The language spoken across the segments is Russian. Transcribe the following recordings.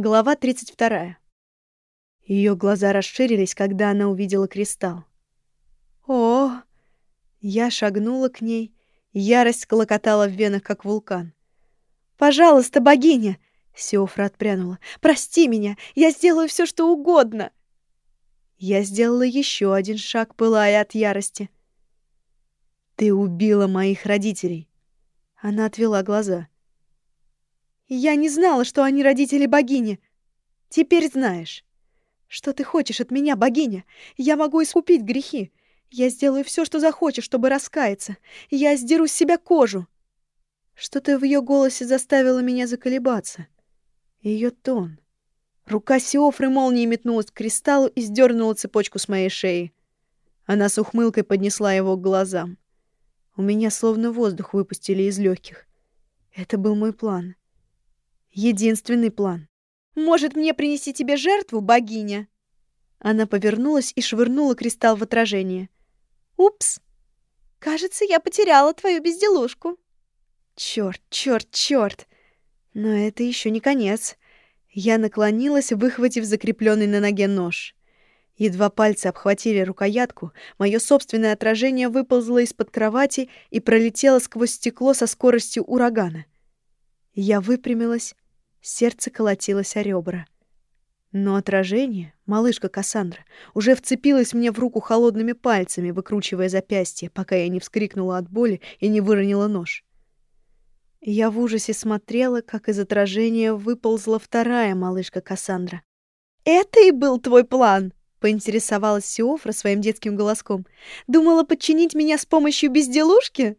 Глава 32. Ее глаза расширились, когда она увидела кристалл. О! Я шагнула к ней, ярость колокотала в венах, как вулкан. Пожалуйста, богиня, Сеофра отпрянула. Прости меня, я сделаю все, что угодно. Я сделала еще один шаг, пылая от ярости. Ты убила моих родителей. Она отвела глаза. Не знала, что они родители богини. Теперь знаешь. Что ты хочешь от меня, богиня? Я могу искупить грехи. Я сделаю все, что захочешь, чтобы раскаяться. Я сдеру с себя кожу. Что-то в ее голосе заставило меня заколебаться. Ее тон. Рука Сиофры молнией метнулась к кристаллу и сдернула цепочку с моей шеи. Она с ухмылкой поднесла его к глазам. У меня словно воздух выпустили из легких. Это был мой план. Единственный план. «Может, мне принести тебе жертву, богиня?» Она повернулась и швырнула кристалл в отражение. «Упс! Кажется, я потеряла твою безделушку». Черт, черт, черт! Но это еще не конец. Я наклонилась, выхватив закрепленный на ноге нож. Едва пальцы обхватили рукоятку, мое собственное отражение выползло из-под кровати и пролетело сквозь стекло со скоростью урагана. Я выпрямилась, Сердце колотилось о ребра. Но отражение, малышка Кассандра, уже вцепилась мне в руку холодными пальцами, выкручивая запястье, пока я не вскрикнула от боли и не выронила нож. Я в ужасе смотрела, как из отражения выползла вторая малышка Кассандра. «Это и был твой план!» — поинтересовалась Сиофра своим детским голоском. «Думала подчинить меня с помощью безделушки?»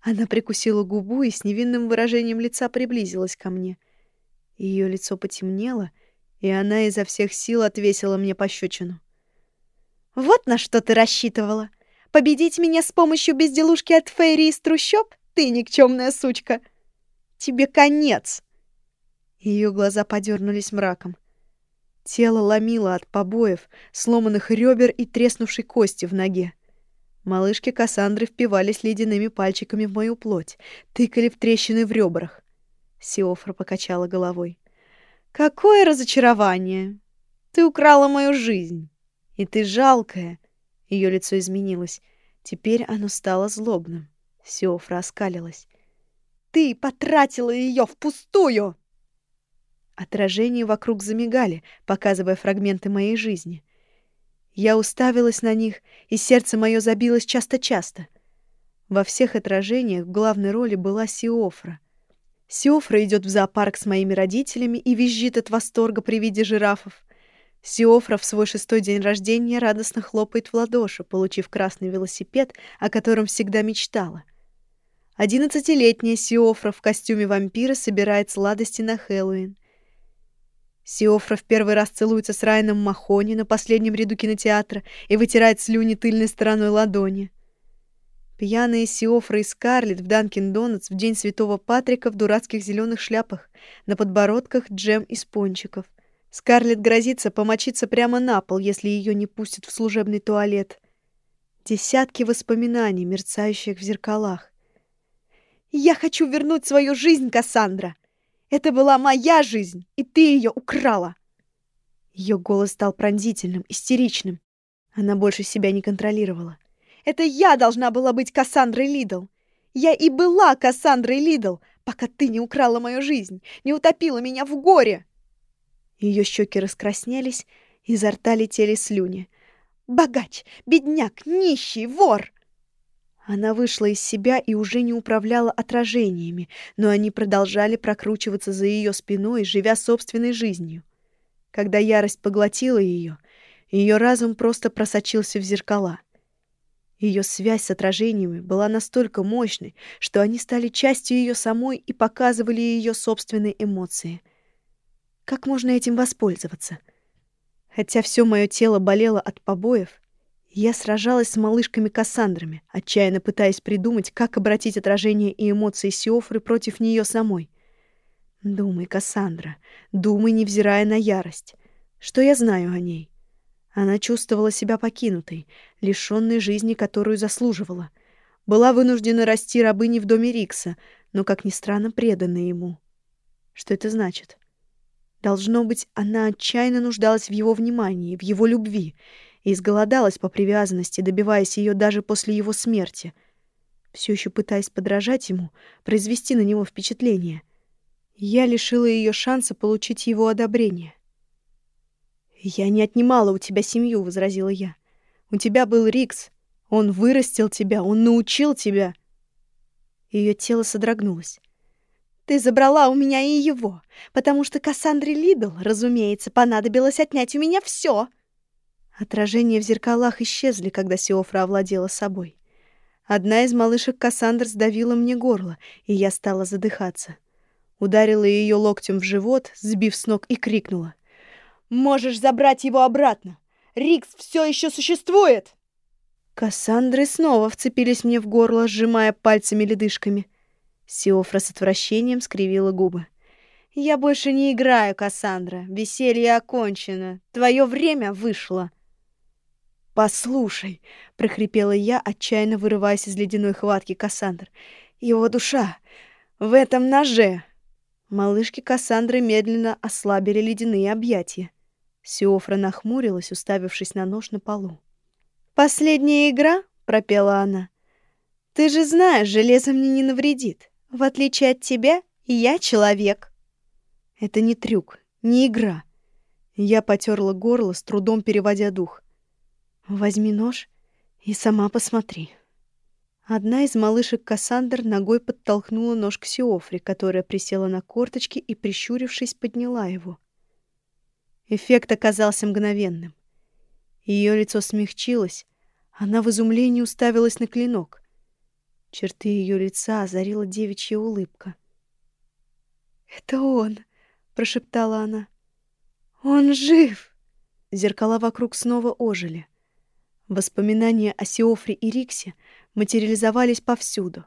Она прикусила губу и с невинным выражением лица приблизилась ко мне — ее лицо потемнело, и она изо всех сил отвесила мне пощечину. «Вот на что ты рассчитывала! Победить меня с помощью безделушки от Фейри из трущоб? Ты никчемная сучка! Тебе конец!» Ее глаза подернулись мраком. Тело ломило от побоев, сломанных ребер и треснувшей кости в ноге. Малышки Кассандры впивались ледяными пальчиками в мою плоть, тыкали в трещины в ребрах. Сиофра покачала головой. Какое разочарование! Ты украла мою жизнь. И ты жалкая. Ее лицо изменилось. Теперь оно стало злобным. Сиофра оскалилась. Ты потратила ее впустую! Отражения вокруг замигали, показывая фрагменты моей жизни. Я уставилась на них, и сердце мое забилось часто-часто. Во всех отражениях в главной роли была Сиофра — Сиофра идет в зоопарк с моими родителями и визжит от восторга при виде жирафов. Сиофра в свой шестой день рождения радостно хлопает в ладоши, получив красный велосипед, о котором всегда мечтала. Одиннадцатилетняя Сиофра в костюме вампира собирает сладости на Хэллоуин. Сиофра в первый раз целуется с Райаном Махони на последнем ряду кинотеатра и вытирает слюни тыльной стороной ладони. Пьяные Сиофра и Скарлетт в Данкин Донатс в день Святого Патрика в дурацких зеленых шляпах, на подбородках джем из пончиков. Скарлетт грозится помочиться прямо на пол, если ее не пустят в служебный туалет. Десятки воспоминаний, мерцающих в зеркалах. «Я хочу вернуть свою жизнь, Кассандра! Это была моя жизнь, и ты ее украла!» Ее голос стал пронзительным, истеричным. Она больше себя не контролировала. Это я должна была быть Кассандрой Лидл. Я и была Кассандрой Лидл, пока ты не украла мою жизнь, не утопила меня в горе. Ее щеки раскраснелись, изо рта летели слюни. Богач, бедняк, нищий, вор! Она вышла из себя и уже не управляла отражениями, но они продолжали прокручиваться за ее спиной, живя собственной жизнью. Когда ярость поглотила ее, ее разум просто просочился в зеркала — ее связь с отражениями была настолько мощной, что они стали частью ее самой и показывали ее собственные эмоции. Как можно этим воспользоваться? Хотя все мое тело болело от побоев, я сражалась с малышками Кассандрами, отчаянно пытаясь придумать, как обратить отражение и эмоции Сиофры против нее самой. Думай, Кассандра, думай, невзирая на ярость. Что я знаю о ней? Она чувствовала себя покинутой, лишённой жизни, которую заслуживала. Была вынуждена расти рабыней в доме Рикса, но, как ни странно, преданной ему. Что это значит? Должно быть, она отчаянно нуждалась в его внимании, в его любви, и изголодалась по привязанности, добиваясь ее даже после его смерти. Все еще пытаясь подражать ему, произвести на него впечатление. Я лишила ее шанса получить его одобрение. «Я не отнимала у тебя семью», — возразила я. «У тебя был Рикс. Он вырастил тебя, он научил тебя». Ее тело содрогнулось. Ты забрала у меня и его, потому что Кассандре Лидл, разумеется, понадобилось отнять у меня все. Отражения в зеркалах исчезли, когда Сиофра овладела собой. Одна из малышек Кассандр сдавила мне горло, и я стала задыхаться. Ударила ее локтем в живот, сбив с ног, и крикнула. «Можешь забрать его обратно! Рикс все еще существует!» Кассандры снова вцепились мне в горло, сжимая пальцами-ледышками. Сиофра с отвращением скривила губы. «Я больше не играю, Кассандра. Веселье окончено. Твое время вышло». «Послушай», — прохрипела я, отчаянно вырываясь из ледяной хватки Кассандр. «Его душа в этом ноже». Малышки Кассандры медленно ослабили ледяные объятия. Сиофра нахмурилась, уставившись на нож на полу. «Последняя игра?» — пропела она. «Ты же знаешь, железо мне не навредит. В отличие от тебя, я человек. Это не трюк, не игра. Я потерла горло, с трудом переводя дух. Возьми нож и сама посмотри. Одна из малышек Кассандр ногой подтолкнула нож к Сиофре, которая присела на корточки и, прищурившись, подняла его. Эффект оказался мгновенным. Ее лицо смягчилось, она в изумлении уставилась на клинок. Черты ее лица озарила девичья улыбка. «Это он!» — прошептала она. «Он жив!» Зеркала вокруг снова ожили. Воспоминания о Сиофре и Риксе материализовались повсюду.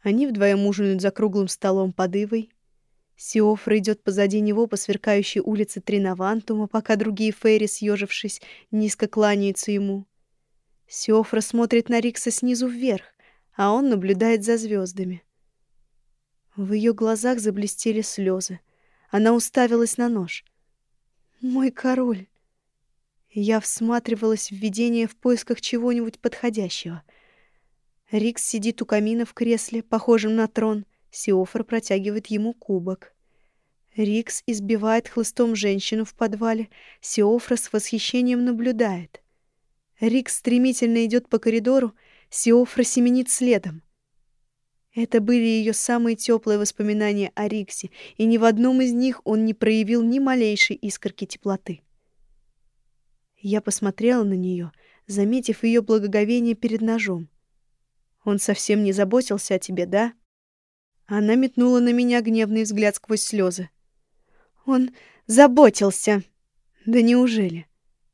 Они вдвоем ужинают за круглым столом под ивой. Сиофра идет позади него по сверкающей улице Тринавантума, пока другие фейри, съежившись, низко кланяются ему. Сиофра смотрит на Рикса снизу вверх а он наблюдает за звездами. В ее глазах заблестели слезы. Она уставилась на нож. «Мой король!» Я всматривалась в видение в поисках чего-нибудь подходящего. Рикс сидит у камина в кресле, похожем на трон. Сиофор протягивает ему кубок. Рикс избивает хлыстом женщину в подвале. Сиофра с восхищением наблюдает. Рикс стремительно идет по коридору, Сиофра семенит следом. Это были ее самые теплые воспоминания о Риксе, и ни в одном из них он не проявил ни малейшей искорки теплоты. Я посмотрела на нее, заметив ее благоговение перед ножом. Он совсем не заботился о тебе, да? Она метнула на меня гневный взгляд сквозь слезы. Он заботился. Да неужели?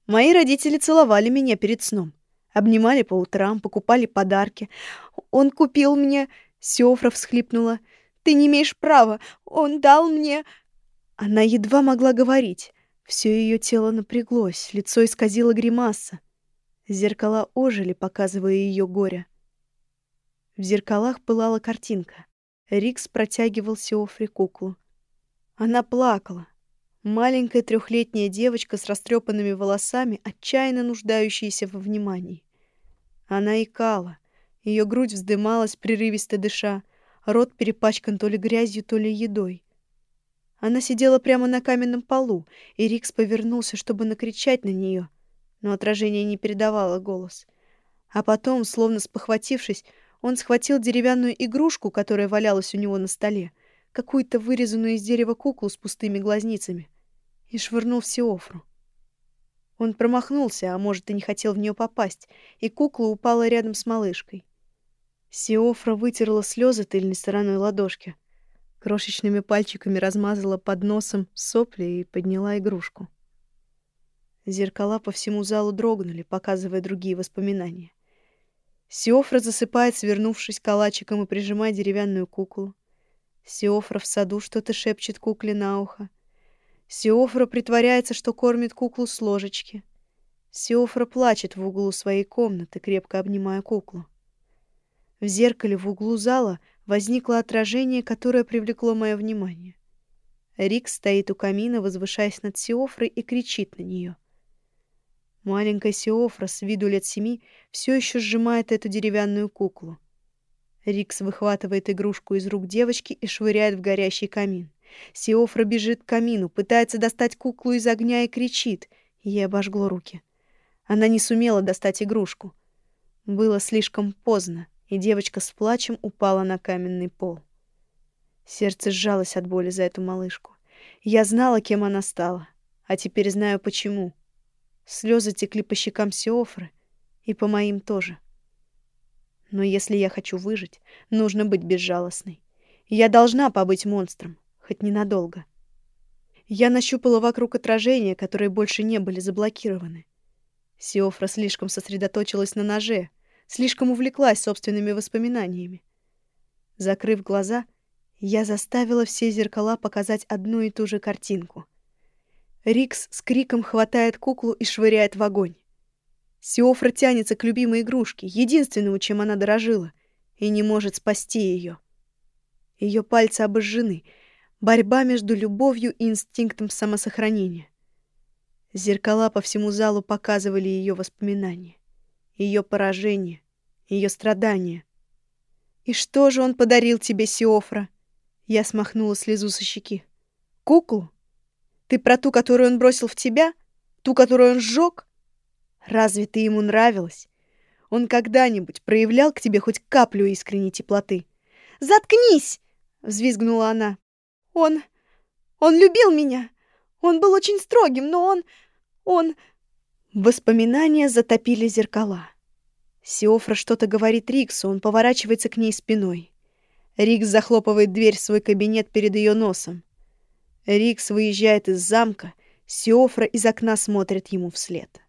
Мои родители целовали меня перед сном. Обнимали по утрам, покупали подарки. Он купил мне... Сёфра всхлипнула. «Ты не имеешь права! Он дал мне...» Она едва могла говорить. Все ее тело напряглось, лицо исказило гримаса. Зеркала ожили, показывая ее горе. В зеркалах пылала картинка. Рикс протягивал Сеофре куклу. Она плакала. Маленькая трехлетняя девочка с растрепанными волосами, отчаянно нуждающаяся во внимании. Она икала. Ее грудь вздымалась, прерывисто дыша. Рот перепачкан то ли грязью, то ли едой. Она сидела прямо на каменном полу, и Рикс повернулся, чтобы накричать на нее, но отражение не передавало голос. А потом, словно спохватившись, он схватил деревянную игрушку, которая валялась у него на столе, какую-то вырезанную из дерева куклу с пустыми глазницами, и швырнул в Сиофру. Он промахнулся, а может, и не хотел в нее попасть, и кукла упала рядом с малышкой. Сиофра вытерла слезы тыльной стороной ладошки, крошечными пальчиками размазала под носом сопли и подняла игрушку. Зеркала по всему залу дрогнули, показывая другие воспоминания. Сиофра засыпает, свернувшись калачиком и прижимая деревянную куклу. Сиофра в саду что-то шепчет кукле на ухо. Сиофра притворяется, что кормит куклу с ложечки. Сиофра плачет в углу своей комнаты, крепко обнимая куклу. В зеркале в углу зала возникло отражение, которое привлекло мое внимание. Рик стоит у камина, возвышаясь над Сиофрой, и кричит на нее. Маленькая Сиофра с виду лет семи все еще сжимает эту деревянную куклу. Рикс выхватывает игрушку из рук девочки и швыряет в горящий камин. Сиофра бежит к камину, пытается достать куклу из огня и кричит. Ей обожгло руки. Она не сумела достать игрушку. Было слишком поздно, и девочка с плачем упала на каменный пол. Сердце сжалось от боли за эту малышку. Я знала, кем она стала, а теперь знаю почему. Слезы текли по щекам Сиофры, и по моим тоже. Но если я хочу выжить, нужно быть безжалостной. Я должна побыть монстром, хоть ненадолго. Я нащупала вокруг отражения, которые больше не были заблокированы. Сиофра слишком сосредоточилась на ноже, слишком увлеклась собственными воспоминаниями. Закрыв глаза, я заставила все зеркала показать одну и ту же картинку. Рикс с криком хватает куклу и швыряет в огонь. Сиофра тянется к любимой игрушке, единственному, чем она дорожила, и не может спасти ее. Ее пальцы обожжены. Борьба между любовью и инстинктом самосохранения. Зеркала по всему залу показывали ее воспоминания, ее поражение, ее страдания. «И что же он подарил тебе, Сиофра?» Я смахнула слезу со щеки. «Куклу?» Ты про ту, которую он бросил в тебя? Ту, которую он сжег? Разве ты ему нравилась? Он когда-нибудь проявлял к тебе хоть каплю искренней теплоты? «Заткнись!» — взвизгнула она. «Он... он любил меня. Он был очень строгим, но он... он...» Воспоминания затопили зеркала. Сиофра что-то говорит Риксу, он поворачивается к ней спиной. Рикс захлопывает дверь в свой кабинет перед ее носом. Рикс выезжает из замка, Сиофра из окна смотрит ему вслед.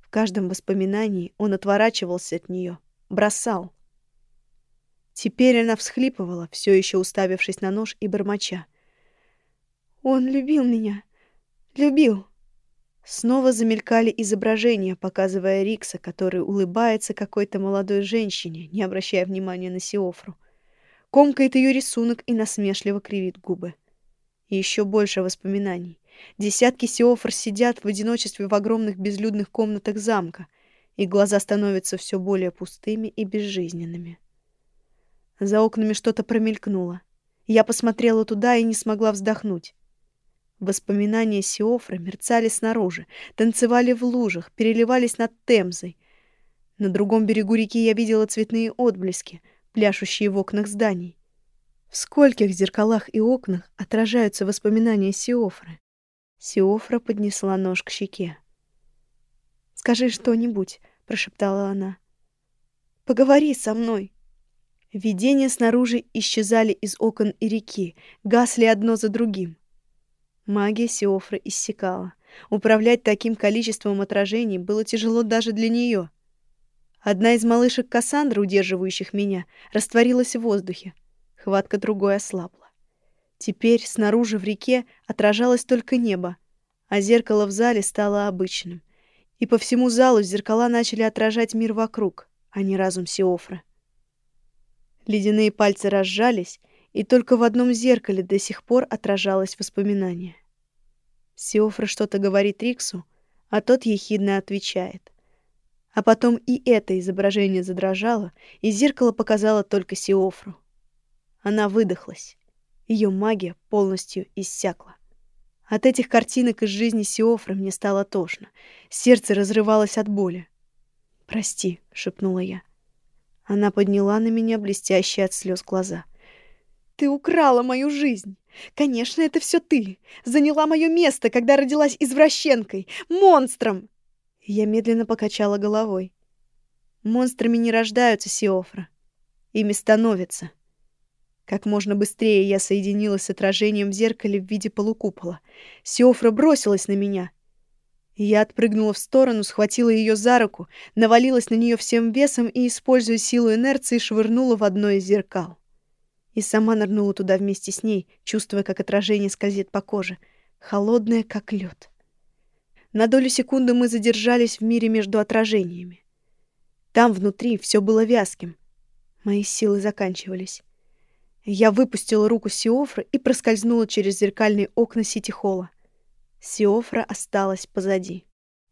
В каждом воспоминании он отворачивался от нее, бросал. Теперь она всхлипывала, все еще уставившись на нож и бормоча. «Он любил меня. Любил». Снова замелькали изображения, показывая Рикса, который улыбается какой-то молодой женщине, не обращая внимания на Сиофру. Комкает ее рисунок и насмешливо кривит губы. И еще больше воспоминаний. Десятки сиофор сидят в одиночестве в огромных безлюдных комнатах замка, и глаза становятся все более пустыми и безжизненными. За окнами что-то промелькнуло. Я посмотрела туда и не смогла вздохнуть. Воспоминания Сиофры мерцали снаружи, танцевали в лужах, переливались над Темзой. На другом берегу реки я видела цветные отблески, пляшущие в окнах зданий. В скольких зеркалах и окнах отражаются воспоминания Сиофры? Сиофра поднесла нож к щеке. «Скажи что-нибудь», — прошептала она. «Поговори со мной». Видения снаружи исчезали из окон и реки, гасли одно за другим. Магия Сиофры иссякала. Управлять таким количеством отражений было тяжело даже для нее. Одна из малышек Кассандры, удерживающих меня, растворилась в воздухе. Хватка другой ослабла. Теперь снаружи в реке отражалось только небо, а зеркало в зале стало обычным. И по всему залу зеркала начали отражать мир вокруг, а не разум Сиофры. Ледяные пальцы разжались, и только в одном зеркале до сих пор отражалось воспоминание. Сиофра что-то говорит Риксу, а тот ехидно отвечает. А потом и это изображение задрожало, и зеркало показало только Сиофру. Она выдохлась. Ее магия полностью иссякла. От этих картинок из жизни Сиофры мне стало тошно. Сердце разрывалось от боли. «Прости», — шепнула я. Она подняла на меня блестящие от слез глаза. «Ты украла мою жизнь! Конечно, это все ты! Заняла мое место, когда родилась извращенкой! Монстром!» Я медленно покачала головой. «Монстрами не рождаются, Сиофра. Ими становятся». Как можно быстрее я соединилась с отражением в зеркале в виде полукупола. Сиофра бросилась на меня. Я отпрыгнула в сторону, схватила ее за руку, навалилась на нее всем весом и, используя силу инерции, швырнула в одно из зеркал. И сама нырнула туда вместе с ней, чувствуя, как отражение скользит по коже, холодное, как лед. На долю секунды мы задержались в мире между отражениями. Там внутри все было вязким. Мои силы заканчивались. Я выпустила руку Сиофры и проскользнула через зеркальные окна Сити-холла. Сиофра осталась позади.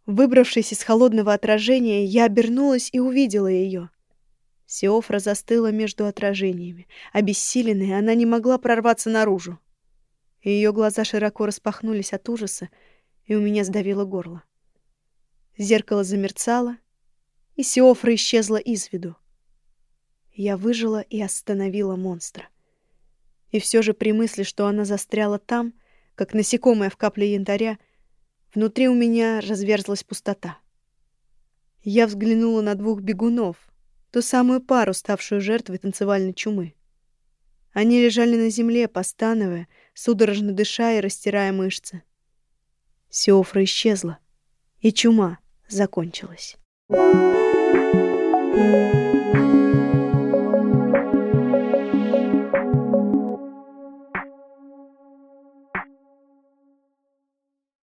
Выбравшись из холодного отражения, я обернулась и увидела ее. Сиофра застыла между отражениями. Обессиленная, она не могла прорваться наружу. Ее глаза широко распахнулись от ужаса, и у меня сдавило горло. Зеркало замерцало, и Сиофра исчезла из виду. Я выжила и остановила монстра. И все же при мысли, что она застряла там, как насекомое в капле янтаря, внутри у меня разверзлась пустота. Я взглянула на двух бегунов, ту самую пару, ставшую жертвой танцевальной чумы. Они лежали на земле, постановая, судорожно дыша и растирая мышцы. Сеофра исчезла, и чума закончилась. Thank you.